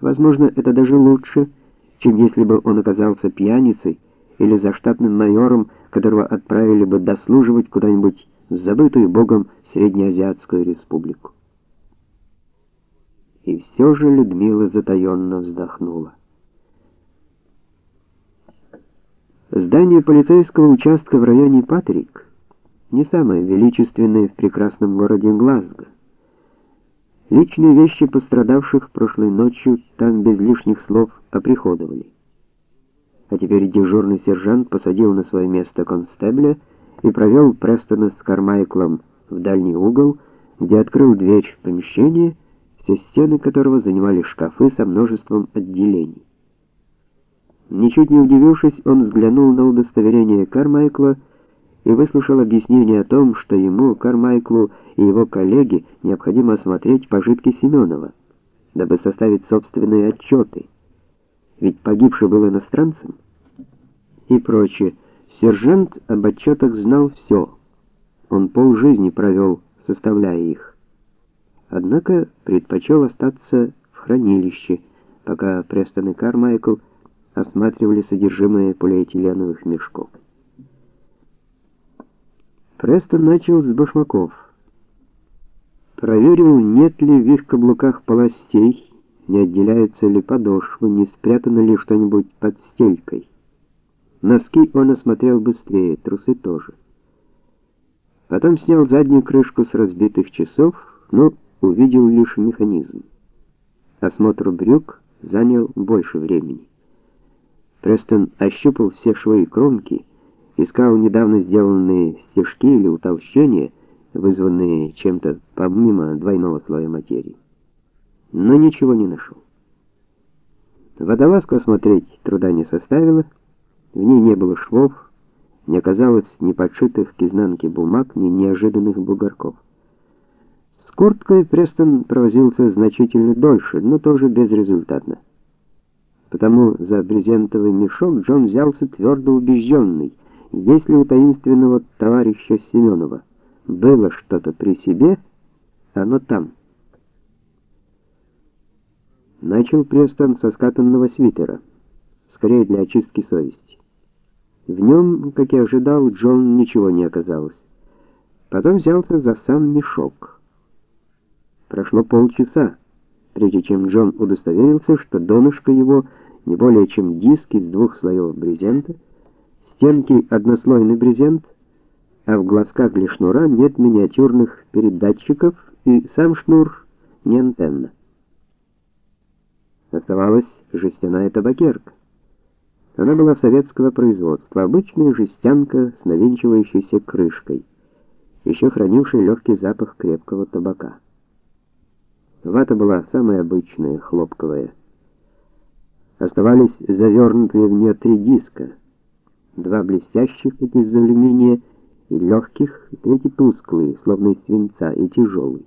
Возможно, это даже лучше, чем если бы он оказался пьяницей или заштатным майором, которого отправили бы дослуживать куда-нибудь в забытую богом Среднеазиатскую республику. И все же Людмила затаенно вздохнула. Здание полицейского участка в районе Патрик не самое величественное в прекрасном городе Глазго. Личные вещи пострадавших прошлой ночью там без лишних слов оприходовали. А теперь дежурный сержант посадил на свое место констебля и провел Престона с Кармайклом в дальний угол, где открыл дверь в помещение, все стены которого занимали шкафы со множеством отделений. Ничуть не удивившись, он взглянул на удостоверение Кармайкла и выслушал объяснение о том, что ему, Кармайклу и его коллеге необходимо осмотреть пожитки Семенова, дабы составить собственные отчеты. Ведь погибший был иностранцем и прочее. Сержант об отчетах знал все. Он полжизни провел, составляя их. Однако предпочел остаться в хранилище, пока Престон и Кармайкл осматривали содержимое полиэтиленовых мешков. Престон начал с башмаков. Проверил, нет ли в их каблуках полостей, не отделяются ли подошвы, не спрятано ли что-нибудь под стелькой. Носки он осмотрел быстрее, трусы тоже. Потом снял заднюю крышку с разбитых часов, но увидел лишь механизм. Осмотр брюк занял больше времени. Престон ощупал все швы и кромки, искал недавно сделанные стежки или утолщения, вызванные чем-то помимо двойного слоя материи. Но ничего не нашел. Водолазку осмотреть труда не составило, в ней не было швов, не оказалось ни подшитых к изнанке бумаг, ни неожиданных бугорков. С курткой Престон провозился значительно дольше, но тоже безрезультатно. Потому за брезентовый мешок Джон взялся твердо убежденный — если у таинственного товарища Семенова было что-то при себе, оно там. Начал Престон со скатанного свитера, скорее для очистки совести. В нем, как и ожидал, Джон ничего не оказалось. Потом взялся за сам мешок. Прошло полчаса, прежде чем Джон удостоверился, что донышко его не более чем диск из двух слоев брезента, стенки однослойный брезент, а в глазках для шнура нет миниатюрных передатчиков и сам шнур не антенна. Оставалась жестяная табакерка. Она была советского производства, обычная жестянка с навинчивающейся крышкой, еще хранившая легкий запах крепкого табака. Вата была самая обычная, хлопковая. Оставались завернутые в нее три диска — два блестящих, как из алюминия, и легких, и третий тусклый, словно из свинца, и тяжелый.